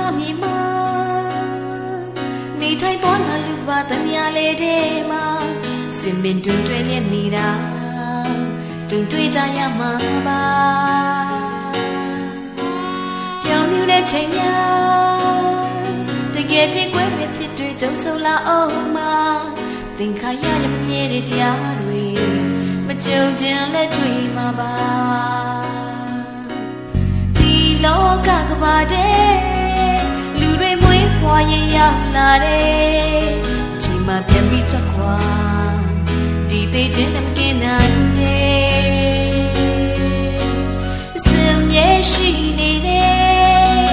ကမြေမှာနေထိုင်သွားလာလူပါတညာလေးထဲမှာစင်ပင်တွင်တွင်လျက်နေတာကြုံတွေ့ကြရမှာပါပြောင်းမြူတဲ့ချိန်များတကယ်ချင်းကွဲမြဖြစ်တွေ့ကြုံဆုံလာအောင်မှာသင်္ခါရရမြဲတဲ့တရားတွေမကြုံခြင်းလက်တွေ့မှာပါ ရင်ရောက်လာတဲ့ချိန်မှပြန်ပြီးချက်ခွာဒီသေးခြင်းနဲ့မကင်းနိုင်တဲ့စင်မြဲရှိနေတဲ့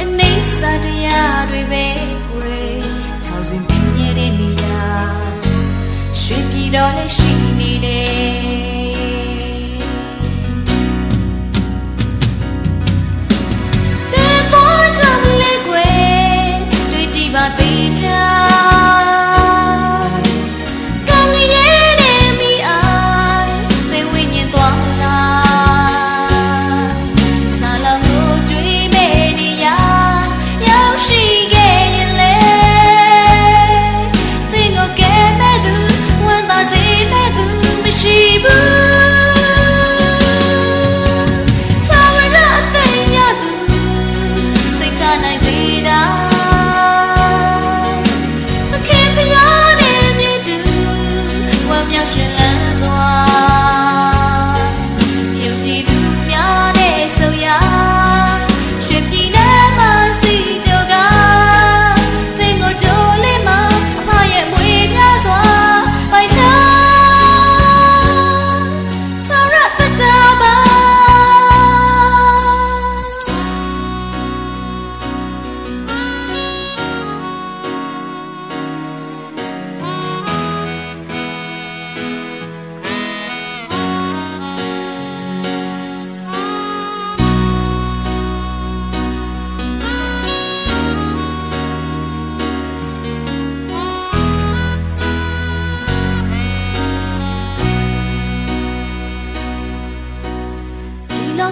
အနေစာတရားတွေပဲကွယ်ထောင်စဉ်ပြင်းရတဲ့နေရာရွှေပြည်တော်လည်းရှိနေတယ်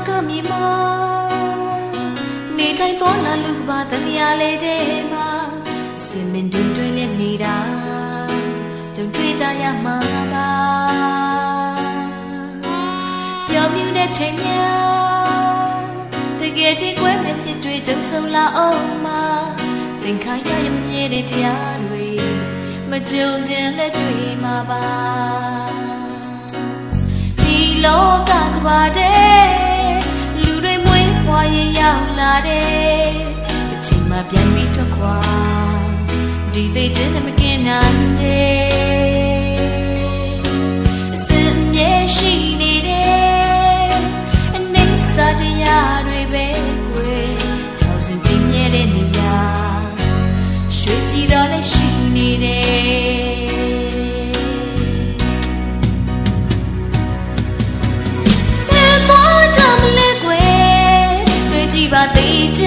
ကမြေမှာနေထိုင်သွားလာလူပါတမယာလေးတဲ့မှာစင်မင်တွင်တွင်နဲ့နေတာကြုံတွေ့ကြရမှာပါပြောမြူတဲ့ချိန်များတကယ်ကြီးကွဲမြဖြစ်တွေ့ကြုံဆုံလာအောင်မှာသင်္ခါရရမြဲတဲ့တရားတွေမကြုံခြင်းလက်တွေ့မှာပါဒီလောကကဘာတဲ့ ရောက်လာတဲ့အချိန်မှပြန်ပြီးထွက်ခွာဒီသေးခြင်းနဲ့မကင်းနိုင်တဲ့အ ဘယ်